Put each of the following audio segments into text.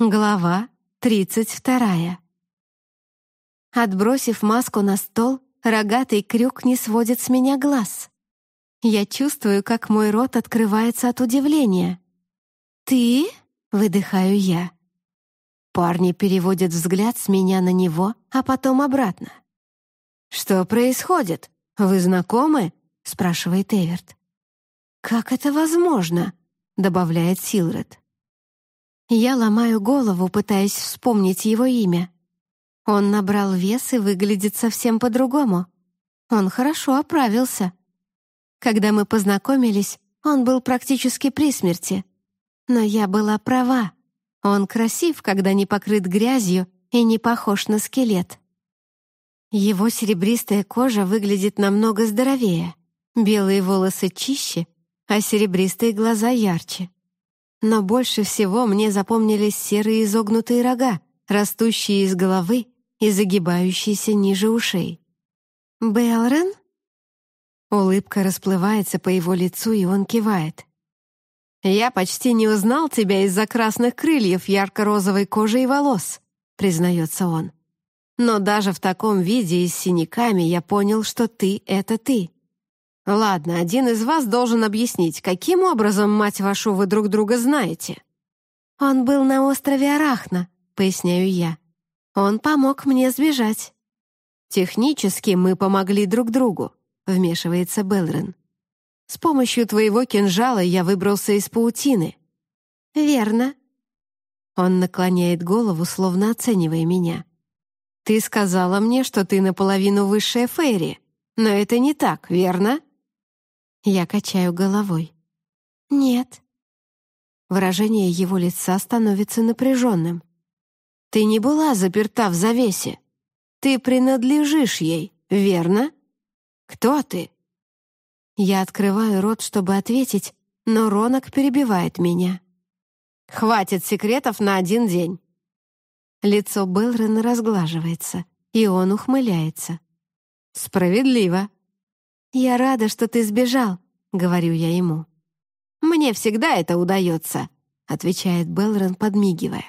Глава тридцать вторая. Отбросив маску на стол, рогатый крюк не сводит с меня глаз. Я чувствую, как мой рот открывается от удивления. «Ты?» — выдыхаю я. Парни переводят взгляд с меня на него, а потом обратно. «Что происходит? Вы знакомы?» — спрашивает Эверт. «Как это возможно?» — добавляет Силред. Я ломаю голову, пытаясь вспомнить его имя. Он набрал вес и выглядит совсем по-другому. Он хорошо оправился. Когда мы познакомились, он был практически при смерти. Но я была права. Он красив, когда не покрыт грязью и не похож на скелет. Его серебристая кожа выглядит намного здоровее, белые волосы чище, а серебристые глаза ярче. Но больше всего мне запомнились серые изогнутые рога, растущие из головы и загибающиеся ниже ушей. «Белрен?» Улыбка расплывается по его лицу, и он кивает. «Я почти не узнал тебя из-за красных крыльев ярко-розовой кожи и волос», — признается он. «Но даже в таком виде и с синяками я понял, что ты — это ты. «Ладно, один из вас должен объяснить, каким образом, мать вашу, вы друг друга знаете?» «Он был на острове Арахна», — поясняю я. «Он помог мне сбежать». «Технически мы помогли друг другу», — вмешивается Белрен. «С помощью твоего кинжала я выбрался из паутины». «Верно». Он наклоняет голову, словно оценивая меня. «Ты сказала мне, что ты наполовину высшая Фейри, но это не так, верно?» Я качаю головой. «Нет». Выражение его лица становится напряженным. «Ты не была заперта в завесе. Ты принадлежишь ей, верно? Кто ты?» Я открываю рот, чтобы ответить, но Ронок перебивает меня. «Хватит секретов на один день». Лицо Белрена разглаживается, и он ухмыляется. «Справедливо», «Я рада, что ты сбежал», — говорю я ему. «Мне всегда это удается», — отвечает Белрон, подмигивая.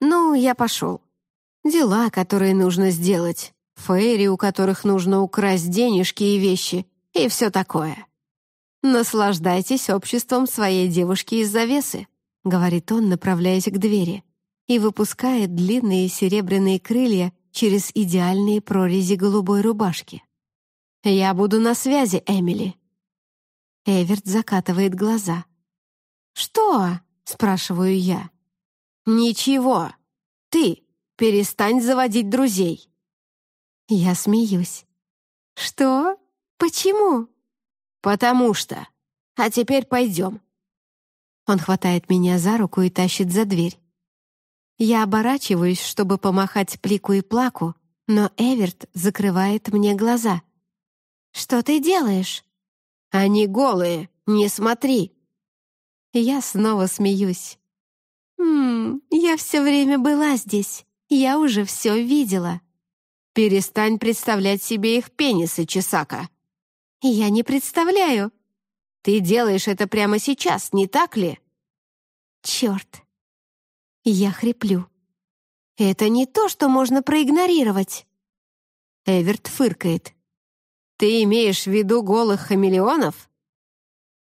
«Ну, я пошел. Дела, которые нужно сделать, фейри, у которых нужно украсть денежки и вещи, и все такое. Наслаждайтесь обществом своей девушки из завесы», — говорит он, направляясь к двери, и выпускает длинные серебряные крылья через идеальные прорези голубой рубашки. «Я буду на связи, Эмили». Эверт закатывает глаза. «Что?» — спрашиваю я. «Ничего. Ты перестань заводить друзей». Я смеюсь. «Что? Почему?» «Потому что. А теперь пойдем». Он хватает меня за руку и тащит за дверь. Я оборачиваюсь, чтобы помахать плику и плаку, но Эверт закрывает мне глаза. «Что ты делаешь?» «Они голые, не смотри!» Я снова смеюсь. «Ммм, я все время была здесь. Я уже все видела». «Перестань представлять себе их пенисы, Чесака». «Я не представляю». «Ты делаешь это прямо сейчас, не так ли?» «Черт!» Я хриплю. «Это не то, что можно проигнорировать». Эверт фыркает. Ты имеешь в виду голых хамелеонов?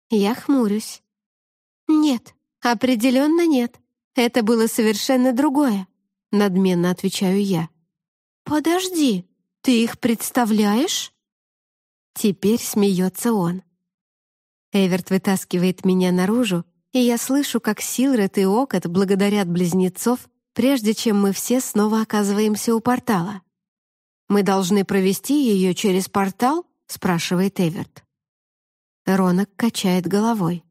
Я хмурюсь. Нет, определенно нет. Это было совершенно другое. Надменно отвечаю я. Подожди, ты их представляешь? Теперь смеется он. Эверт вытаскивает меня наружу, и я слышу, как Силред и Окот благодарят близнецов, прежде чем мы все снова оказываемся у портала. «Мы должны провести ее через портал?» — спрашивает Эверт. Ронок качает головой.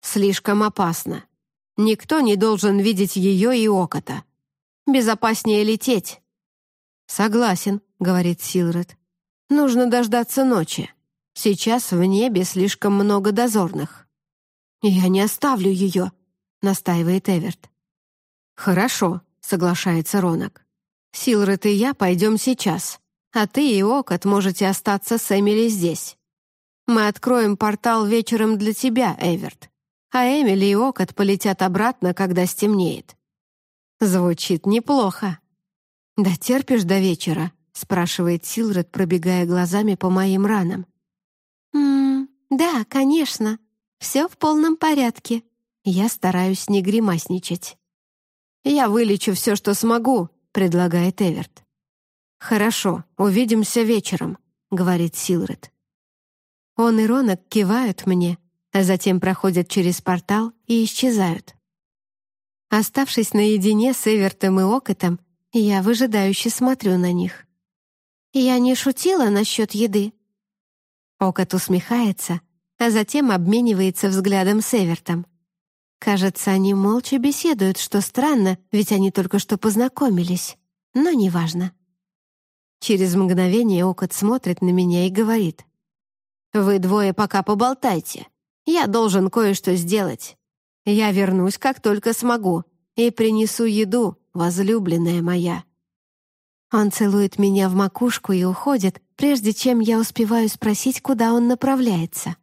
«Слишком опасно. Никто не должен видеть ее и окота. Безопаснее лететь». «Согласен», — говорит Силред. «Нужно дождаться ночи. Сейчас в небе слишком много дозорных». «Я не оставлю ее», — настаивает Эверт. «Хорошо», — соглашается Ронок. Силред и я пойдем сейчас, а ты и Окот можете остаться с Эмили здесь. Мы откроем портал вечером для тебя, Эверт, а Эмили и Окот полетят обратно, когда стемнеет. Звучит неплохо. «Да терпишь до вечера?» — спрашивает Силред, пробегая глазами по моим ранам. «Ммм, да, конечно. Все в полном порядке». Я стараюсь не гримасничать. «Я вылечу все, что смогу», — предлагает Эверт. «Хорошо, увидимся вечером», — говорит Силред. Он и Ронок кивают мне, а затем проходят через портал и исчезают. Оставшись наедине с Эвертом и Окотом, я выжидающе смотрю на них. «Я не шутила насчет еды». Окот усмехается, а затем обменивается взглядом с Эвертом. Кажется, они молча беседуют, что странно, ведь они только что познакомились. Но неважно. Через мгновение Окот смотрит на меня и говорит. «Вы двое пока поболтайте. Я должен кое-что сделать. Я вернусь, как только смогу, и принесу еду, возлюбленная моя». Он целует меня в макушку и уходит, прежде чем я успеваю спросить, куда он направляется.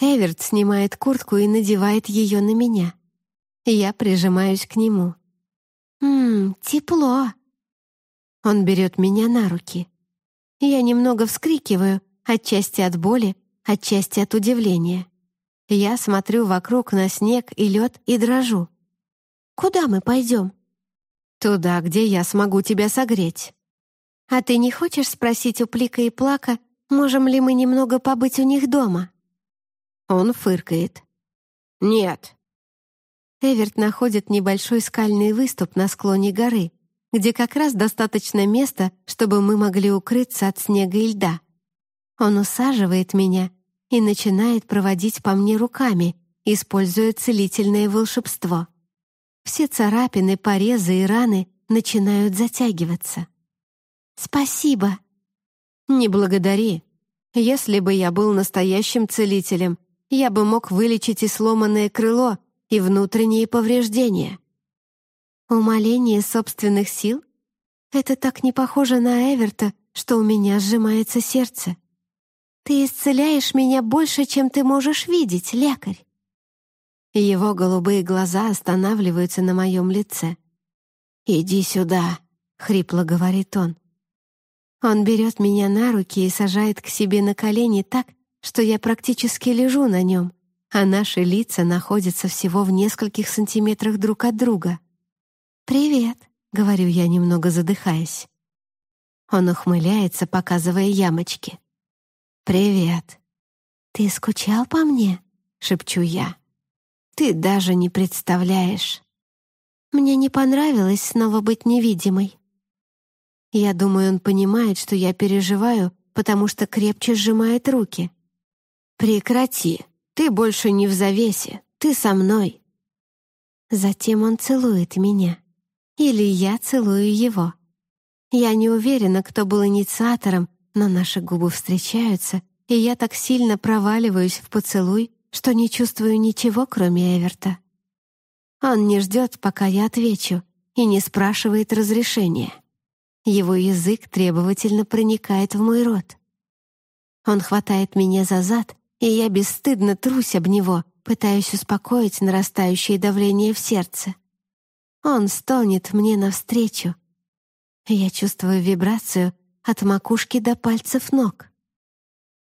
Эверт снимает куртку и надевает ее на меня. Я прижимаюсь к нему. «Ммм, тепло!» Он берет меня на руки. Я немного вскрикиваю, отчасти от боли, отчасти от удивления. Я смотрю вокруг на снег и лед и дрожу. «Куда мы пойдем?» «Туда, где я смогу тебя согреть». «А ты не хочешь спросить у Плика и Плака, можем ли мы немного побыть у них дома?» Он фыркает. «Нет». Эверт находит небольшой скальный выступ на склоне горы, где как раз достаточно места, чтобы мы могли укрыться от снега и льда. Он усаживает меня и начинает проводить по мне руками, используя целительное волшебство. Все царапины, порезы и раны начинают затягиваться. «Спасибо!» «Не благодари. Если бы я был настоящим целителем, я бы мог вылечить и сломанное крыло, и внутренние повреждения. Умоление собственных сил? Это так не похоже на Эверта, что у меня сжимается сердце. Ты исцеляешь меня больше, чем ты можешь видеть, лекарь. Его голубые глаза останавливаются на моем лице. «Иди сюда», — хрипло говорит он. Он берет меня на руки и сажает к себе на колени так, что я практически лежу на нем, а наши лица находятся всего в нескольких сантиметрах друг от друга. «Привет», — говорю я, немного задыхаясь. Он ухмыляется, показывая ямочки. «Привет». «Ты скучал по мне?» — шепчу я. «Ты даже не представляешь». Мне не понравилось снова быть невидимой. Я думаю, он понимает, что я переживаю, потому что крепче сжимает руки. «Прекрати, ты больше не в завесе, ты со мной». Затем он целует меня. Или я целую его. Я не уверена, кто был инициатором, но наши губы встречаются, и я так сильно проваливаюсь в поцелуй, что не чувствую ничего, кроме Эверта. Он не ждет, пока я отвечу, и не спрашивает разрешения. Его язык требовательно проникает в мой рот. Он хватает меня за зад и я бесстыдно трусь об него, пытаясь успокоить нарастающее давление в сердце. Он стонет мне навстречу. Я чувствую вибрацию от макушки до пальцев ног.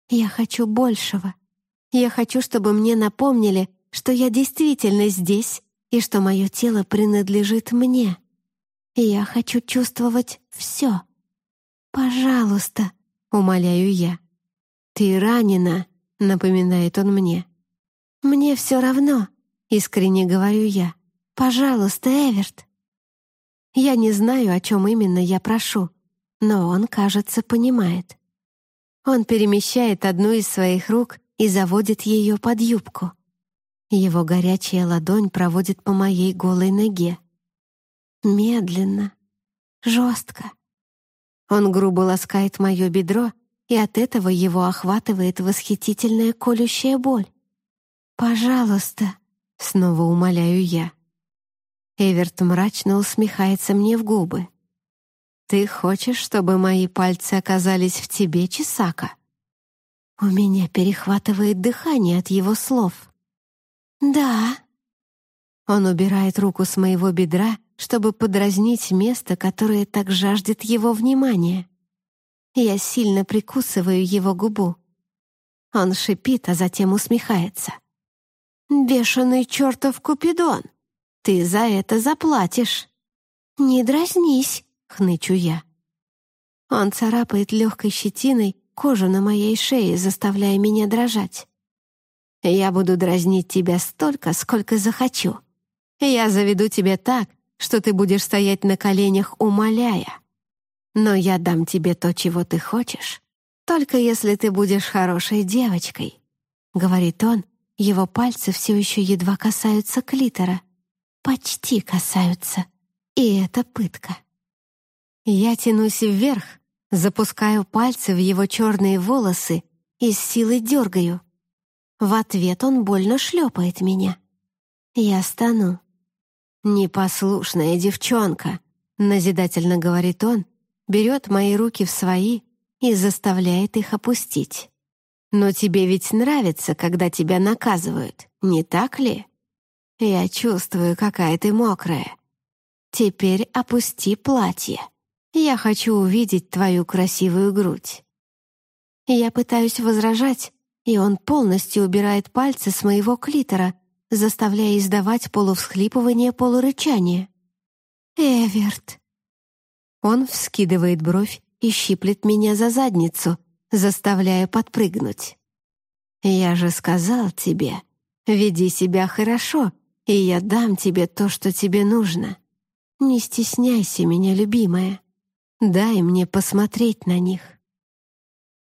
Я хочу большего. Я хочу, чтобы мне напомнили, что я действительно здесь и что мое тело принадлежит мне. Я хочу чувствовать все. «Пожалуйста», — умоляю я. «Ты ранена», — напоминает он мне. «Мне все равно», — искренне говорю я. «Пожалуйста, Эверт». Я не знаю, о чем именно я прошу, но он, кажется, понимает. Он перемещает одну из своих рук и заводит ее под юбку. Его горячая ладонь проводит по моей голой ноге. Медленно, жестко. Он грубо ласкает мое бедро и от этого его охватывает восхитительная колющая боль. «Пожалуйста», — снова умоляю я. Эверт мрачно усмехается мне в губы. «Ты хочешь, чтобы мои пальцы оказались в тебе, Чесака?» У меня перехватывает дыхание от его слов. «Да». Он убирает руку с моего бедра чтобы подразнить место, которое так жаждет его внимания. Я сильно прикусываю его губу. Он шипит, а затем усмехается. «Бешеный чертов Купидон! Ты за это заплатишь!» «Не дразнись!» — хнычу я. Он царапает легкой щетиной кожу на моей шее, заставляя меня дрожать. «Я буду дразнить тебя столько, сколько захочу. Я заведу тебя так, что ты будешь стоять на коленях, умоляя. Но я дам тебе то, чего ты хочешь, только если ты будешь хорошей девочкой», — говорит он, его пальцы все еще едва касаются клитора. Почти касаются. И это пытка. Я тянусь вверх, запускаю пальцы в его черные волосы и с силой дергаю. В ответ он больно шлепает меня. Я стану. «Непослушная девчонка», — назидательно говорит он, берет мои руки в свои и заставляет их опустить. «Но тебе ведь нравится, когда тебя наказывают, не так ли? Я чувствую, какая ты мокрая. Теперь опусти платье. Я хочу увидеть твою красивую грудь». Я пытаюсь возражать, и он полностью убирает пальцы с моего клитора, заставляя издавать полувсхлипывание, полурычание. «Эверт!» Он вскидывает бровь и щиплет меня за задницу, заставляя подпрыгнуть. «Я же сказал тебе, веди себя хорошо, и я дам тебе то, что тебе нужно. Не стесняйся меня, любимая. Дай мне посмотреть на них».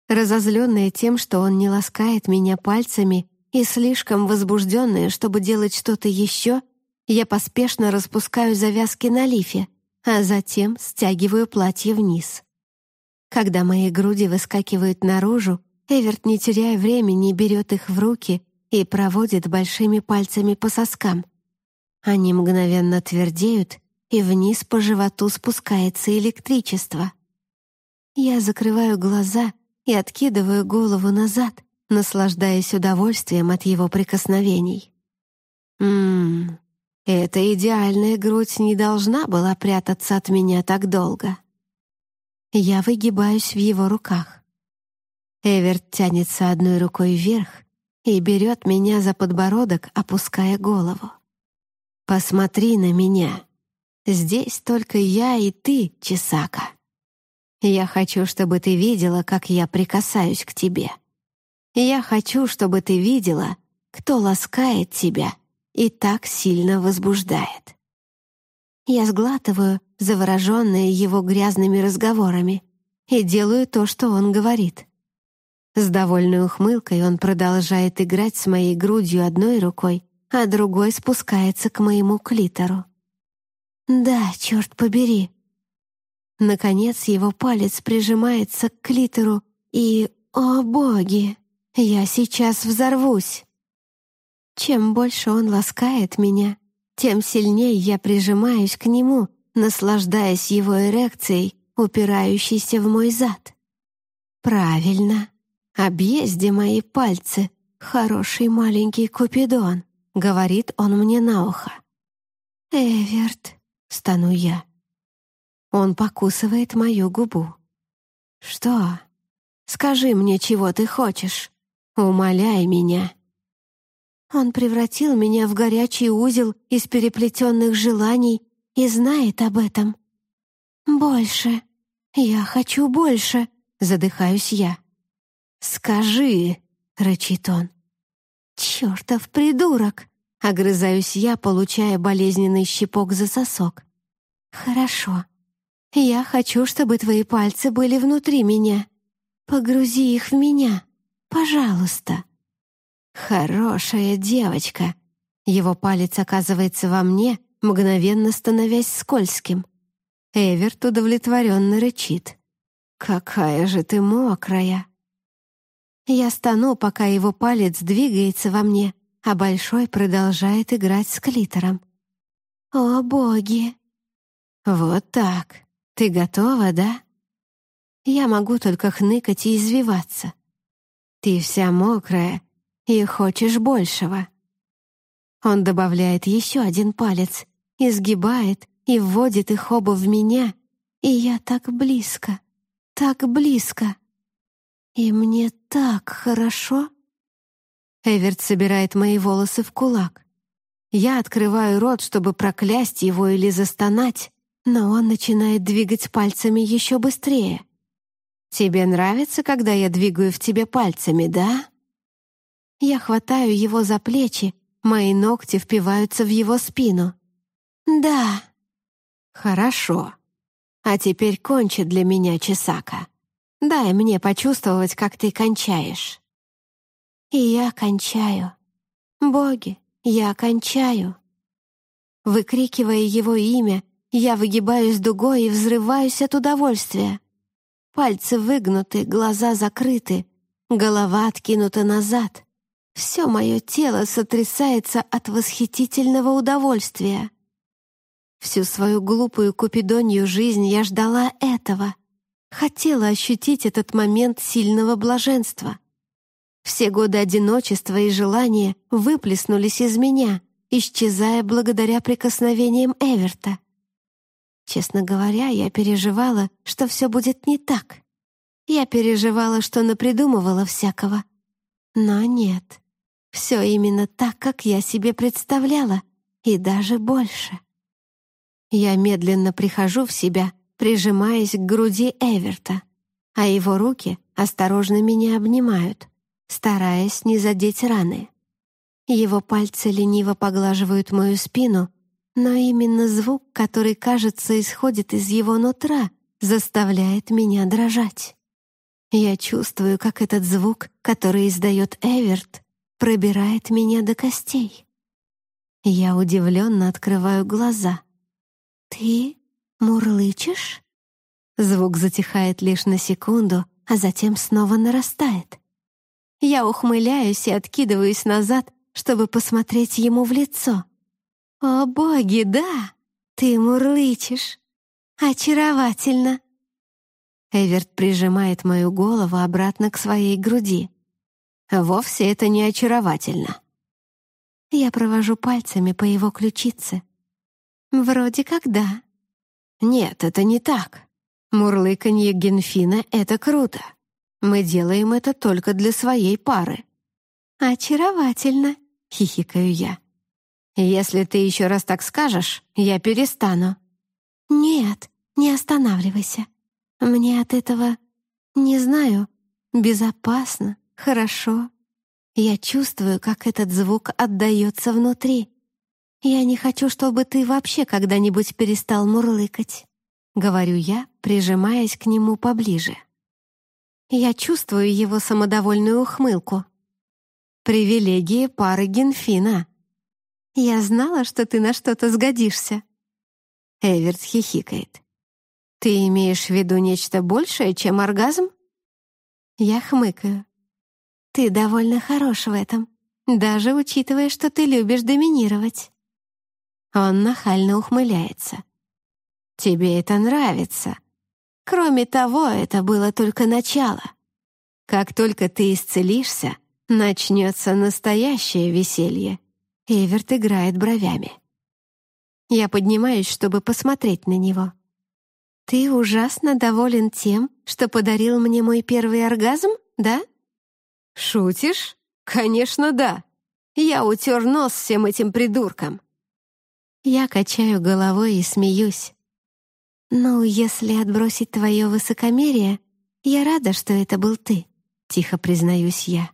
Разозленная тем, что он не ласкает меня пальцами и слишком возбужденная, чтобы делать что-то еще, я поспешно распускаю завязки на лифе, а затем стягиваю платье вниз. Когда мои груди выскакивают наружу, Эверт, не теряя времени, берет их в руки и проводит большими пальцами по соскам. Они мгновенно твердеют, и вниз по животу спускается электричество. Я закрываю глаза и откидываю голову назад, наслаждаясь удовольствием от его прикосновений. Ммм, эта идеальная грудь не должна была прятаться от меня так долго. Я выгибаюсь в его руках. Эверт тянется одной рукой вверх и берет меня за подбородок, опуская голову. «Посмотри на меня. Здесь только я и ты, Чесака. Я хочу, чтобы ты видела, как я прикасаюсь к тебе. Я хочу, чтобы ты видела, кто ласкает тебя и так сильно возбуждает. Я сглатываю, завороженная его грязными разговорами, и делаю то, что он говорит. С довольной ухмылкой он продолжает играть с моей грудью одной рукой, а другой спускается к моему клитору. «Да, черт побери!» Наконец его палец прижимается к клитору, и, о боги, я сейчас взорвусь. Чем больше он ласкает меня, тем сильнее я прижимаюсь к нему, наслаждаясь его эрекцией, упирающейся в мой зад. Правильно. Объезди мои пальцы, хороший маленький Купидон, говорит он мне на ухо. Эверт, стану я. Он покусывает мою губу. Что? Скажи мне, чего ты хочешь. Умоляй меня. Он превратил меня в горячий узел из переплетенных желаний и знает об этом. «Больше. Я хочу больше», — задыхаюсь я. «Скажи», — рычит он. «Чертов придурок!» — огрызаюсь я, получая болезненный щипок за сосок. «Хорошо. Я хочу, чтобы твои пальцы были внутри меня. Погрузи их в меня, пожалуйста». «Хорошая девочка!» Его палец оказывается во мне, мгновенно становясь скользким. Эверт удовлетворенно рычит. «Какая же ты мокрая!» Я стану, пока его палец двигается во мне, а большой продолжает играть с клитором. «О, боги!» «Вот так. Ты готова, да?» Я могу только хныкать и извиваться. «Ты вся мокрая и хочешь большего». Он добавляет еще один палец, изгибает и вводит их оба в меня, и я так близко, так близко. И мне так хорошо. Эверт собирает мои волосы в кулак. Я открываю рот, чтобы проклясть его или застонать, но он начинает двигать пальцами еще быстрее. «Тебе нравится, когда я двигаю в тебе пальцами, да?» Я хватаю его за плечи, мои ногти впиваются в его спину. «Да». «Хорошо. А теперь кончи для меня, Чесака. Дай мне почувствовать, как ты кончаешь». И я кончаю. Боги, я кончаю. Выкрикивая его имя, я выгибаюсь дугой и взрываюсь от удовольствия. Пальцы выгнуты, глаза закрыты, голова откинута назад. Все мое тело сотрясается от восхитительного удовольствия. Всю свою глупую купидонью жизнь я ждала этого. Хотела ощутить этот момент сильного блаженства. Все годы одиночества и желания выплеснулись из меня, исчезая благодаря прикосновениям Эверта. Честно говоря, я переживала, что все будет не так. Я переживала, что напридумывала всякого. Но нет, все именно так, как я себе представляла, и даже больше. Я медленно прихожу в себя, прижимаясь к груди Эверта, а его руки осторожно меня обнимают стараясь не задеть раны. Его пальцы лениво поглаживают мою спину, но именно звук, который, кажется, исходит из его нутра, заставляет меня дрожать. Я чувствую, как этот звук, который издает Эверт, пробирает меня до костей. Я удивленно открываю глаза. «Ты мурлычешь?» Звук затихает лишь на секунду, а затем снова нарастает. Я ухмыляюсь и откидываюсь назад, чтобы посмотреть ему в лицо. «О, боги, да! Ты мурлычешь! Очаровательно!» Эверт прижимает мою голову обратно к своей груди. «Вовсе это не очаровательно!» Я провожу пальцами по его ключице. «Вроде как да». «Нет, это не так. Мурлыканье Генфина — это круто. Мы делаем это только для своей пары». «Очаровательно», — хихикаю я. «Если ты еще раз так скажешь, я перестану». «Нет, не останавливайся. Мне от этого, не знаю, безопасно, хорошо. Я чувствую, как этот звук отдается внутри. Я не хочу, чтобы ты вообще когда-нибудь перестал мурлыкать», — говорю я, прижимаясь к нему поближе. Я чувствую его самодовольную ухмылку. «Привилегии пары Генфина». «Я знала, что ты на что-то сгодишься». Эверт хихикает. «Ты имеешь в виду нечто большее, чем оргазм?» Я хмыкаю. «Ты довольно хорош в этом, даже учитывая, что ты любишь доминировать». Он нахально ухмыляется. «Тебе это нравится», Кроме того, это было только начало. Как только ты исцелишься, начнется настоящее веселье. Эверт играет бровями. Я поднимаюсь, чтобы посмотреть на него. «Ты ужасно доволен тем, что подарил мне мой первый оргазм, да?» «Шутишь? Конечно, да. Я утер нос всем этим придуркам». Я качаю головой и смеюсь. «Ну, если отбросить твое высокомерие, я рада, что это был ты», — тихо признаюсь я.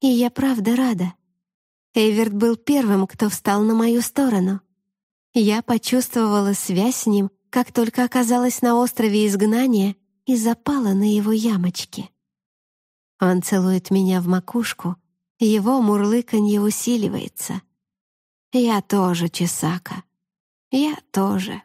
И я правда рада. Эверт был первым, кто встал на мою сторону. Я почувствовала связь с ним, как только оказалась на острове изгнания и запала на его ямочки. Он целует меня в макушку, его мурлыканье усиливается. Я тоже, Чесака. Я тоже.